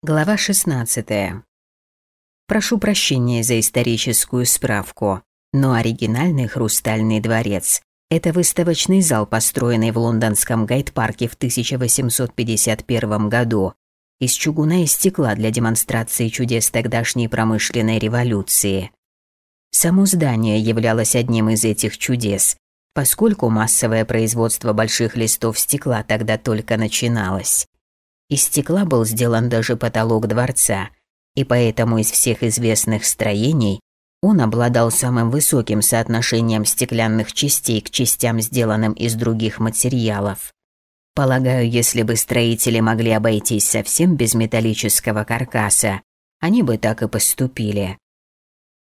Глава 16. Прошу прощения за историческую справку, но оригинальный хрустальный дворец – это выставочный зал, построенный в лондонском гайд-парке в 1851 году из чугуна и стекла для демонстрации чудес тогдашней промышленной революции. Само здание являлось одним из этих чудес, поскольку массовое производство больших листов стекла тогда только начиналось. Из стекла был сделан даже потолок дворца, и поэтому из всех известных строений он обладал самым высоким соотношением стеклянных частей к частям, сделанным из других материалов. Полагаю, если бы строители могли обойтись совсем без металлического каркаса, они бы так и поступили.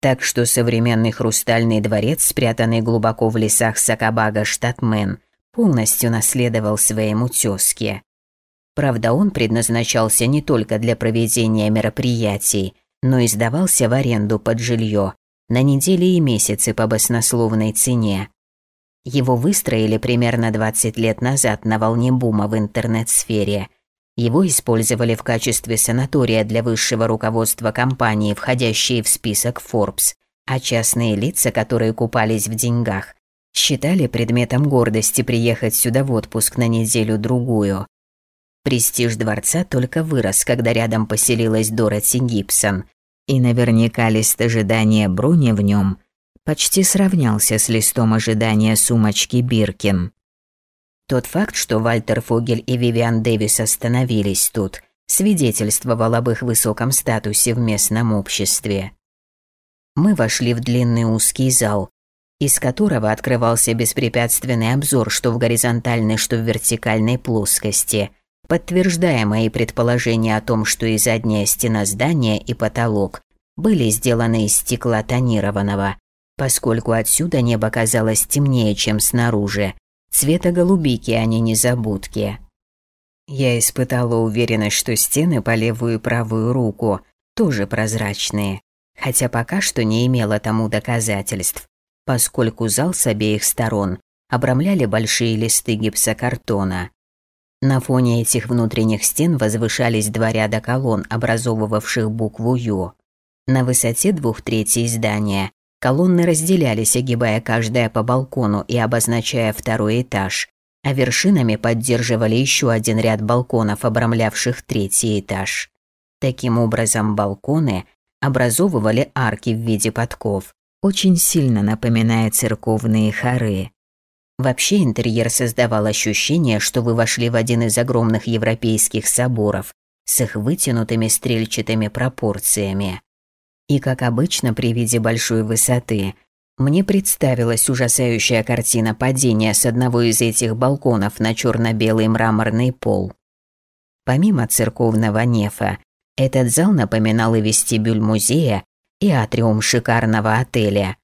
Так что современный хрустальный дворец, спрятанный глубоко в лесах Сакабага, штат Мэн, полностью наследовал своему тёзке. Правда, он предназначался не только для проведения мероприятий, но и сдавался в аренду под жилье на недели и месяцы по баснословной цене. Его выстроили примерно 20 лет назад на волне бума в интернет-сфере. Его использовали в качестве санатория для высшего руководства компании, входящие в список Forbes, а частные лица, которые купались в деньгах, считали предметом гордости приехать сюда в отпуск на неделю-другую. Престиж дворца только вырос, когда рядом поселилась Дороти Гибсон, и наверняка лист ожидания Бруни в нем почти сравнялся с листом ожидания сумочки Биркин. Тот факт, что Вальтер Фогель и Вивиан Дэвис остановились тут, свидетельствовал об их высоком статусе в местном обществе. Мы вошли в длинный узкий зал, из которого открывался беспрепятственный обзор что в горизонтальной, что в вертикальной плоскости – подтверждая мои предположения о том, что и задняя стена здания, и потолок были сделаны из стекла тонированного, поскольку отсюда небо казалось темнее, чем снаружи. Цвета голубики, а не незабудки. Я испытала уверенность, что стены по левую и правую руку тоже прозрачные, хотя пока что не имела тому доказательств, поскольку зал с обеих сторон обрамляли большие листы гипсокартона. На фоне этих внутренних стен возвышались два ряда колонн, образовывавших букву «Ю». На высоте двух третей здания колонны разделялись, огибая каждая по балкону и обозначая второй этаж, а вершинами поддерживали еще один ряд балконов, обрамлявших третий этаж. Таким образом, балконы образовывали арки в виде подков, очень сильно напоминая церковные хоры. Вообще интерьер создавал ощущение, что вы вошли в один из огромных европейских соборов с их вытянутыми стрельчатыми пропорциями. И как обычно при виде большой высоты, мне представилась ужасающая картина падения с одного из этих балконов на черно-белый мраморный пол. Помимо церковного нефа, этот зал напоминал и вестибюль музея, и атриум шикарного отеля –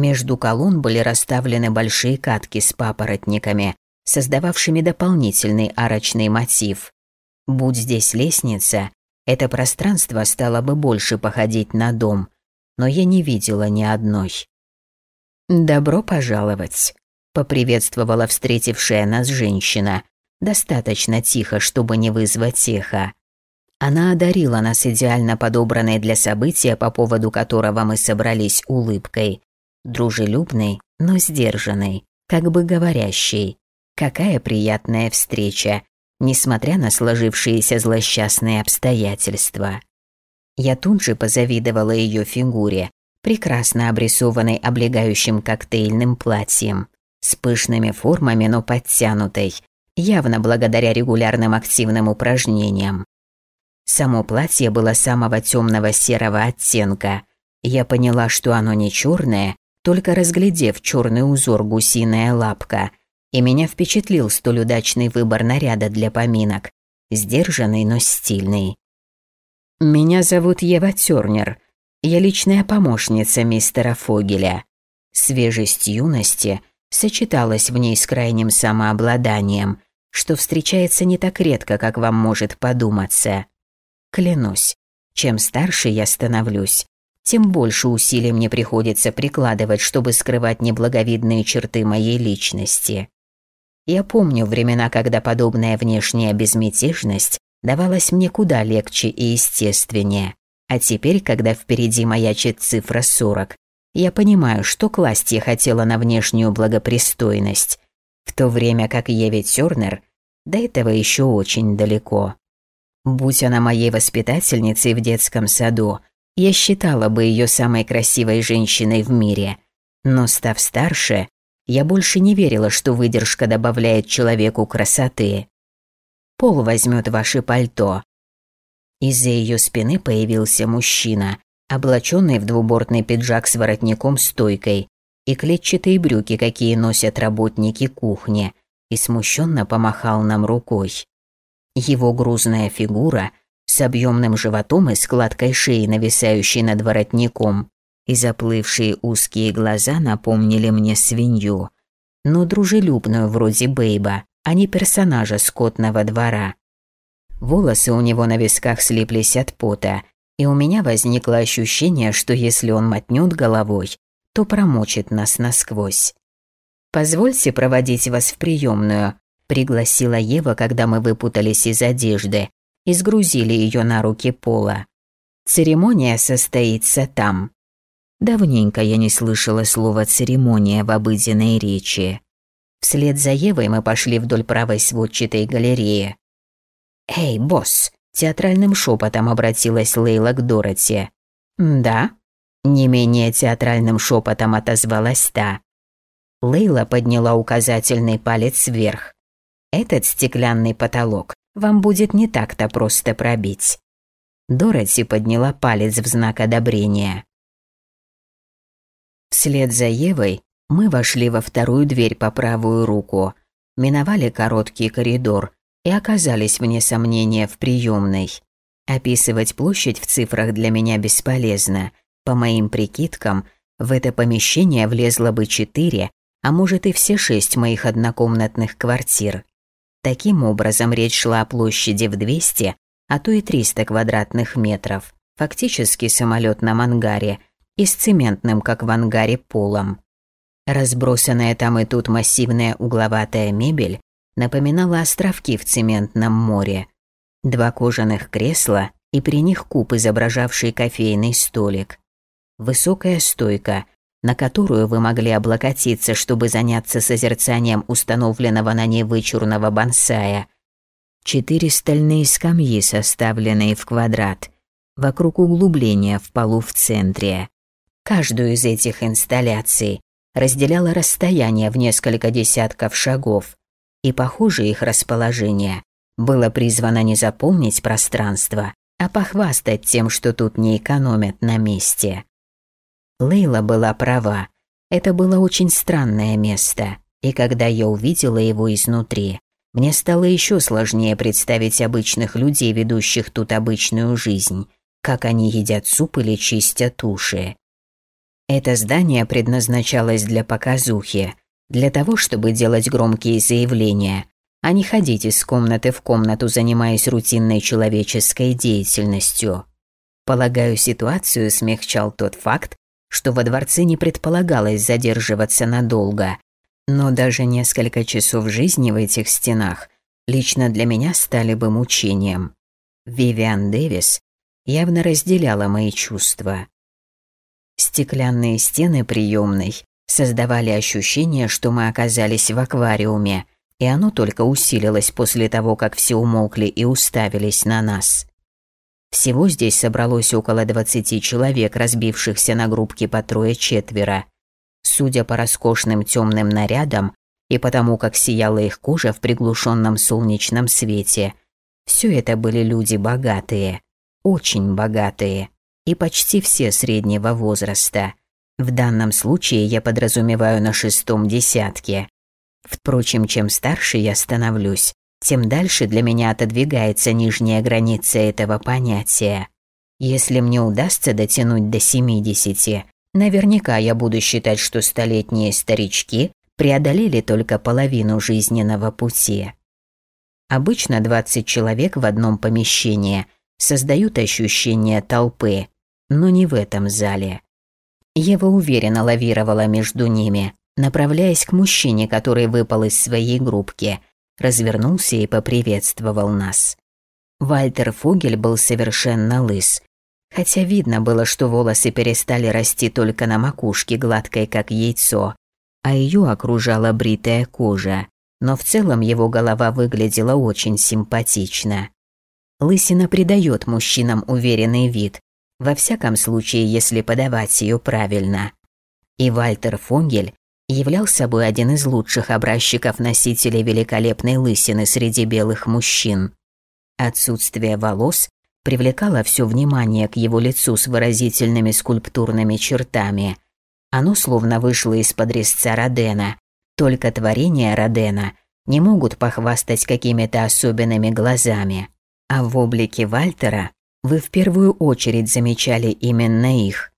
между колонн были расставлены большие катки с папоротниками, создававшими дополнительный арочный мотив. Будь здесь лестница, это пространство стало бы больше походить на дом, но я не видела ни одной. «Добро пожаловать», — поприветствовала встретившая нас женщина, достаточно тихо, чтобы не вызвать эхо. Она одарила нас идеально подобранной для события, по поводу которого мы собрались улыбкой, дружелюбный, но сдержанный, как бы говорящий. Какая приятная встреча, несмотря на сложившиеся злосчастные обстоятельства. Я тут же позавидовала ее фигуре, прекрасно обрисованной облегающим коктейльным платьем, с пышными формами, но подтянутой, явно благодаря регулярным активным упражнениям. Само платье было самого темного серого оттенка. Я поняла, что оно не черное, только разглядев черный узор гусиная лапка, и меня впечатлил столь удачный выбор наряда для поминок, сдержанный, но стильный. «Меня зовут Ева Тёрнер. Я личная помощница мистера Фогеля. Свежесть юности сочеталась в ней с крайним самообладанием, что встречается не так редко, как вам может подуматься. Клянусь, чем старше я становлюсь, тем больше усилий мне приходится прикладывать, чтобы скрывать неблаговидные черты моей личности. Я помню времена, когда подобная внешняя безмятежность давалась мне куда легче и естественнее. А теперь, когда впереди маячит цифра 40, я понимаю, что класть я хотела на внешнюю благопристойность, в то время как Еве Тёрнер до этого еще очень далеко. Будь она моей воспитательницей в детском саду, я считала бы ее самой красивой женщиной в мире. Но став старше, я больше не верила, что выдержка добавляет человеку красоты. Пол возьмет ваше пальто. Из-за ее спины появился мужчина, облаченный в двубортный пиджак с воротником-стойкой и клетчатые брюки, какие носят работники кухни, и смущенно помахал нам рукой. Его грузная фигура с объемным животом и складкой шеи, нависающей над воротником, и заплывшие узкие глаза напомнили мне свинью, но дружелюбную вроде Бейба, а не персонажа скотного двора. Волосы у него на висках слиплись от пота, и у меня возникло ощущение, что если он мотнет головой, то промочит нас насквозь. «Позвольте проводить вас в приемную», – пригласила Ева, когда мы выпутались из одежды и сгрузили ее на руки Пола. «Церемония состоится там». Давненько я не слышала слова «церемония» в обыденной речи. Вслед за Евой мы пошли вдоль правой сводчатой галереи. «Эй, босс!» – театральным шепотом обратилась Лейла к Дороти. «Да?» – не менее театральным шепотом отозвалась та. Лейла подняла указательный палец вверх. «Этот стеклянный потолок вам будет не так-то просто пробить». Дороти подняла палец в знак одобрения. Вслед за Евой мы вошли во вторую дверь по правую руку, миновали короткий коридор и оказались, вне сомнения, в приемной. Описывать площадь в цифрах для меня бесполезно. По моим прикидкам, в это помещение влезло бы четыре, а может и все шесть моих однокомнатных квартир. Таким образом, речь шла о площади в 200, а то и 300 квадратных метров. Фактически самолет на ангаре – и с цементным, как в ангаре, полом. Разбросанная там и тут массивная угловатая мебель напоминала островки в цементном море. Два кожаных кресла и при них куб, изображавший кофейный столик. Высокая стойка, на которую вы могли облокотиться, чтобы заняться созерцанием установленного на ней вычурного бонсая. Четыре стальные скамьи, составленные в квадрат, вокруг углубления в полу в центре. Каждую из этих инсталляций разделяло расстояние в несколько десятков шагов, и, похоже, их расположение было призвано не заполнить пространство, а похвастать тем, что тут не экономят на месте. Лейла была права. Это было очень странное место, и когда я увидела его изнутри, мне стало еще сложнее представить обычных людей, ведущих тут обычную жизнь, как они едят суп или чистят уши. Это здание предназначалось для показухи, для того, чтобы делать громкие заявления, а не ходить из комнаты в комнату, занимаясь рутинной человеческой деятельностью. Полагаю, ситуацию смягчал тот факт, что во дворце не предполагалось задерживаться надолго, но даже несколько часов жизни в этих стенах лично для меня стали бы мучением. Вивиан Дэвис явно разделяла мои чувства. Стеклянные стены приемной создавали ощущение, что мы оказались в аквариуме, и оно только усилилось после того, как все умолкли и уставились на нас. Всего здесь собралось около 20 человек, разбившихся на группки по трое-четверо. Судя по роскошным темным нарядам и потому, как сияла их кожа в приглушенном солнечном свете, все это были люди богатые, очень богатые и почти все среднего возраста. В данном случае я подразумеваю на шестом десятке. Впрочем, чем старше я становлюсь, тем дальше для меня отодвигается нижняя граница этого понятия. Если мне удастся дотянуть до 70, наверняка я буду считать, что столетние старички преодолели только половину жизненного пути. Обычно 20 человек в одном помещении создают ощущение толпы, но не в этом зале. Ева уверенно лавировала между ними, направляясь к мужчине, который выпал из своей группки, развернулся и поприветствовал нас. Вальтер Фугель был совершенно лыс, хотя видно было, что волосы перестали расти только на макушке, гладкой как яйцо, а ее окружала бритая кожа, но в целом его голова выглядела очень симпатично. Лысина придает мужчинам уверенный вид, во всяком случае, если подавать ее правильно. И Вальтер Фугель являл собой один из лучших образчиков носителей великолепной лысины среди белых мужчин. Отсутствие волос привлекало все внимание к его лицу с выразительными скульптурными чертами. Оно словно вышло из-под резца Родена. Только творения Родена не могут похвастать какими-то особенными глазами. А в облике Вальтера вы в первую очередь замечали именно их.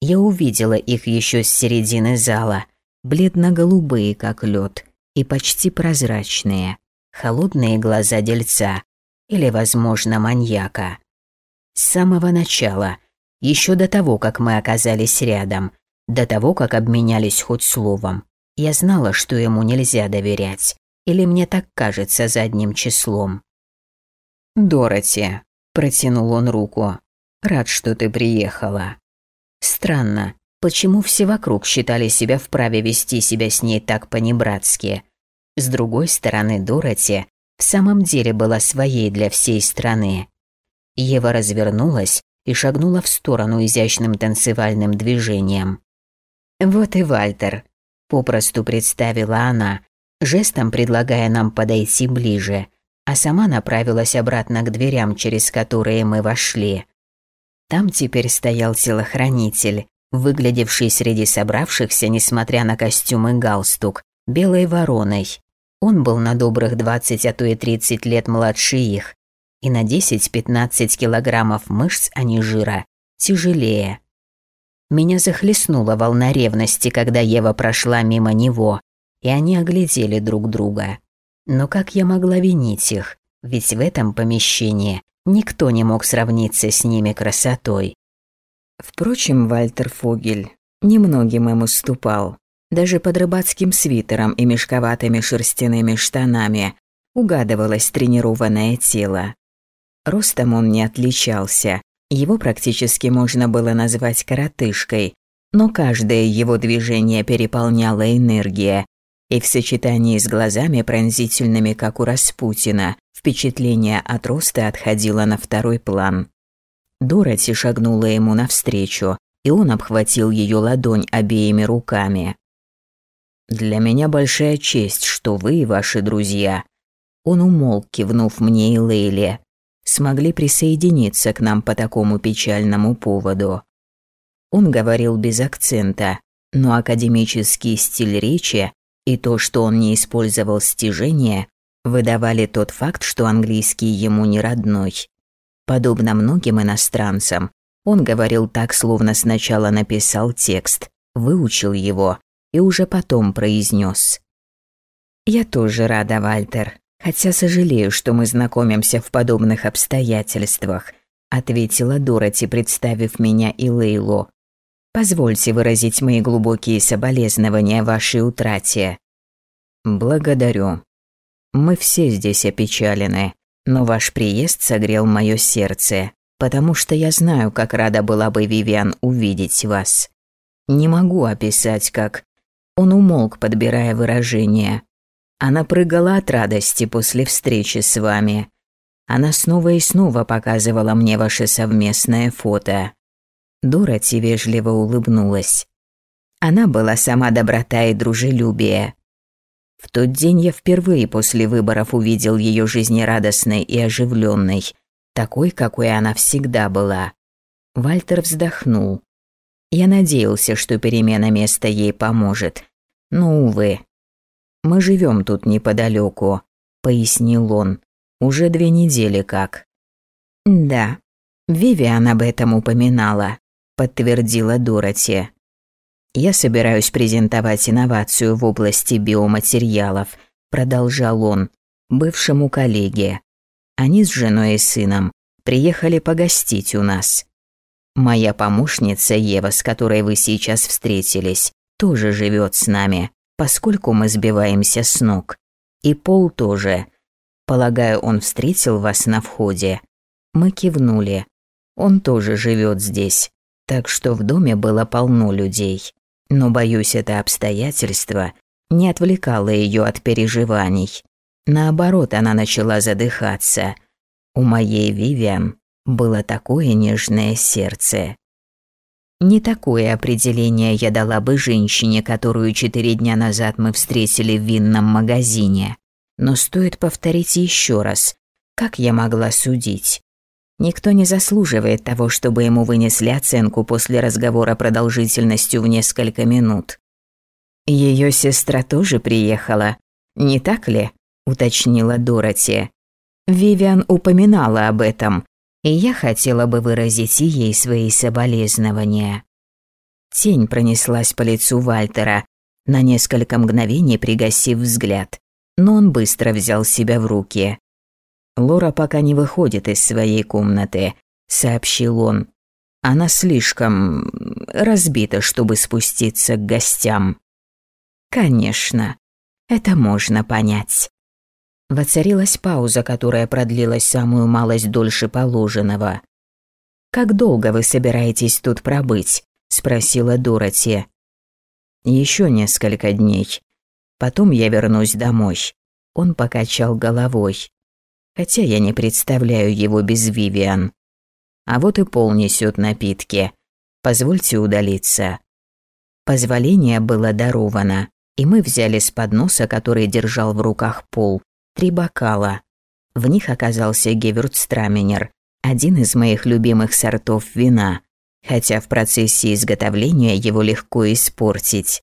Я увидела их еще с середины зала, бледно-голубые, как лед, и почти прозрачные, холодные глаза дельца или, возможно, маньяка. С самого начала, еще до того, как мы оказались рядом, до того, как обменялись хоть словом, я знала, что ему нельзя доверять, или мне так кажется задним числом. «Дороти», – протянул он руку, – «рад, что ты приехала». Странно, Почему все вокруг считали себя вправе вести себя с ней так по-небратски? С другой стороны, Дороти в самом деле была своей для всей страны. Ева развернулась и шагнула в сторону изящным танцевальным движением. «Вот и Вальтер», – попросту представила она, жестом предлагая нам подойти ближе, а сама направилась обратно к дверям, через которые мы вошли. Там теперь стоял телохранитель, выглядевший среди собравшихся, несмотря на костюм и галстук, белой вороной. Он был на добрых 20, а то и 30 лет младше их, и на 10-15 килограммов мышц, а не жира, тяжелее. Меня захлестнула волна ревности, когда Ева прошла мимо него, и они оглядели друг друга. Но как я могла винить их? Ведь в этом помещении никто не мог сравниться с ними красотой. Впрочем, Вальтер Фогель немногим им уступал. Даже под рыбацким свитером и мешковатыми шерстяными штанами угадывалось тренированное тело. Ростом он не отличался, его практически можно было назвать коротышкой, но каждое его движение переполняло энергия, и в сочетании с глазами пронзительными, как у Распутина, впечатление от роста отходило на второй план. Дороти шагнула ему навстречу, и он обхватил ее ладонь обеими руками. «Для меня большая честь, что вы и ваши друзья...» Он умолк, кивнув мне и Лейле. «Смогли присоединиться к нам по такому печальному поводу». Он говорил без акцента, но академический стиль речи и то, что он не использовал стяжение, выдавали тот факт, что английский ему не родной. Подобно многим иностранцам, он говорил так, словно сначала написал текст, выучил его и уже потом произнес. «Я тоже рада, Вальтер, хотя сожалею, что мы знакомимся в подобных обстоятельствах», ответила Дороти, представив меня и Лейлу. «Позвольте выразить мои глубокие соболезнования вашей утрате». «Благодарю. Мы все здесь опечалены», но ваш приезд согрел мое сердце, потому что я знаю, как рада была бы Вивиан увидеть вас. Не могу описать, как... Он умолк, подбирая выражение. Она прыгала от радости после встречи с вами. Она снова и снова показывала мне ваше совместное фото. Дороти вежливо улыбнулась. Она была сама доброта и дружелюбие. В тот день я впервые после выборов увидел ее жизнерадостной и оживленной, такой, какой она всегда была. Вальтер вздохнул. Я надеялся, что перемена места ей поможет. Но, увы. «Мы живем тут неподалеку», — пояснил он. «Уже две недели как». «Да, Вивиан об этом упоминала», — подтвердила Дороти. «Я собираюсь презентовать инновацию в области биоматериалов», продолжал он, бывшему коллеге. Они с женой и сыном приехали погостить у нас. Моя помощница Ева, с которой вы сейчас встретились, тоже живет с нами, поскольку мы сбиваемся с ног. И Пол тоже. Полагаю, он встретил вас на входе. Мы кивнули. Он тоже живет здесь, так что в доме было полно людей. Но, боюсь, это обстоятельство не отвлекало ее от переживаний. Наоборот, она начала задыхаться. У моей Вивиан было такое нежное сердце. Не такое определение я дала бы женщине, которую четыре дня назад мы встретили в винном магазине. Но стоит повторить еще раз, как я могла судить. Никто не заслуживает того, чтобы ему вынесли оценку после разговора продолжительностью в несколько минут. Ее сестра тоже приехала, не так ли? уточнила Дороти. Вивиан упоминала об этом, и я хотела бы выразить ей свои соболезнования. Тень пронеслась по лицу Вальтера, на несколько мгновений пригасив взгляд, но он быстро взял себя в руки. «Лора пока не выходит из своей комнаты», — сообщил он. «Она слишком разбита, чтобы спуститься к гостям». «Конечно, это можно понять». Воцарилась пауза, которая продлилась самую малость дольше положенного. «Как долго вы собираетесь тут пробыть?» – спросила Дороти. «Еще несколько дней. Потом я вернусь домой». Он покачал головой. Хотя я не представляю его без Вивиан. А вот и пол несет напитки. Позвольте удалиться. Позволение было даровано, и мы взяли с подноса, который держал в руках пол, три бокала. В них оказался Гевюртстраменер, один из моих любимых сортов вина, хотя в процессе изготовления его легко испортить.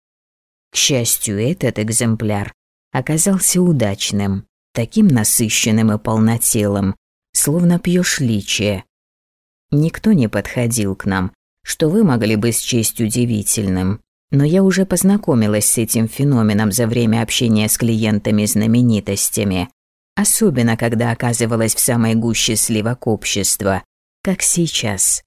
К счастью, этот экземпляр оказался удачным, таким насыщенным и полнотелым, словно пьешь личие. Никто не подходил к нам, что вы могли бы счесть удивительным, но я уже познакомилась с этим феноменом за время общения с клиентами-знаменитостями, особенно когда оказывалась в самой гуще сливок общества, как сейчас.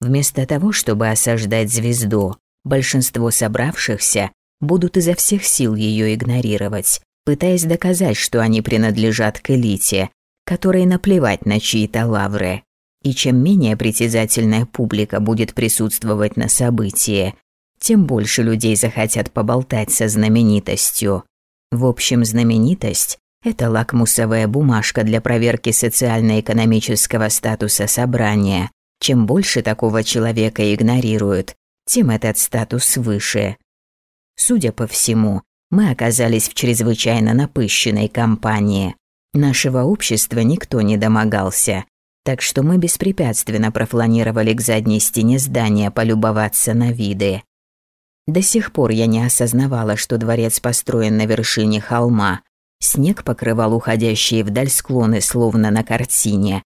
Вместо того, чтобы осаждать звезду, большинство собравшихся будут изо всех сил ее игнорировать, пытаясь доказать, что они принадлежат к элите, которой наплевать на чьи-то лавры. И чем менее притязательная публика будет присутствовать на событии, тем больше людей захотят поболтать со знаменитостью. В общем, знаменитость – это лакмусовая бумажка для проверки социально-экономического статуса собрания. Чем больше такого человека игнорируют, тем этот статус выше. Судя по всему, мы оказались в чрезвычайно напыщенной компании. Нашего общества никто не домогался, так что мы беспрепятственно профланировали к задней стене здания полюбоваться на виды. До сих пор я не осознавала, что дворец построен на вершине холма. Снег покрывал уходящие вдаль склоны, словно на картине.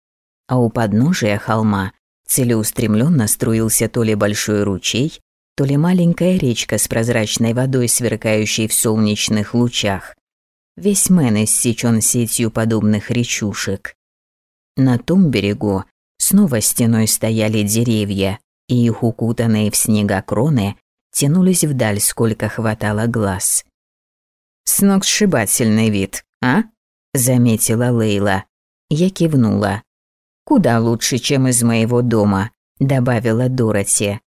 А у подножия холма целеустремленно струился то ли большой ручей, то ли маленькая речка с прозрачной водой, сверкающей в солнечных лучах. Весь Мэн иссечен сетью подобных речушек. На том берегу снова стеной стояли деревья, и их укутанные в снега кроны тянулись вдаль, сколько хватало глаз. «Сногсшибательный вид, а?» – заметила Лейла. Я кивнула. «Куда лучше, чем из моего дома», – добавила Дороти.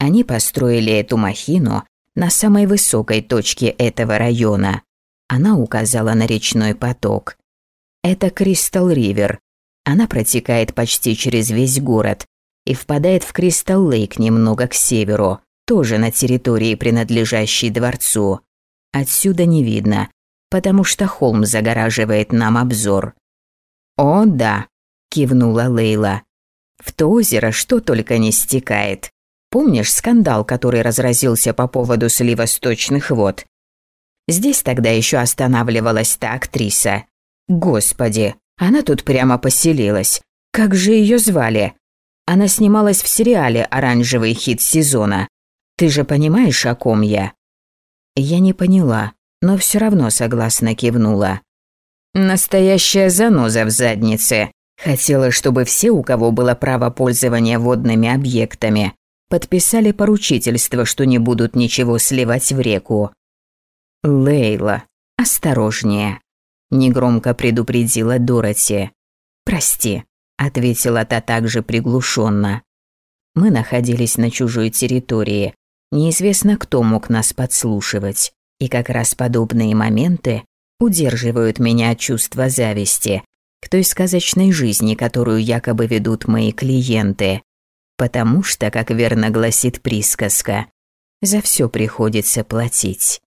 Они построили эту махину на самой высокой точке этого района. Она указала на речной поток. Это Кристал Ривер. Она протекает почти через весь город и впадает в Кристал Лейк немного к северу тоже на территории, принадлежащей дворцу. Отсюда не видно, потому что холм загораживает нам обзор. «О, да», – кивнула Лейла. «В то озеро что только не стекает. Помнишь скандал, который разразился по поводу слива сточных вод? Здесь тогда еще останавливалась та актриса. Господи, она тут прямо поселилась. Как же ее звали? Она снималась в сериале «Оранжевый хит сезона». Ты же понимаешь, о ком я?» Я не поняла, но все равно согласно кивнула. «Настоящая заноза в заднице. Хотела, чтобы все, у кого было право пользования водными объектами, подписали поручительство, что не будут ничего сливать в реку. Лейла, осторожнее. негромко предупредила Дороти. «Прости», – ответила та также приглушенно. Мы находились на чужой территории. Неизвестно, кто мог нас подслушивать. И как раз подобные моменты удерживают меня от чувства зависти к той сказочной жизни, которую якобы ведут мои клиенты. Потому что, как верно гласит присказка, за все приходится платить.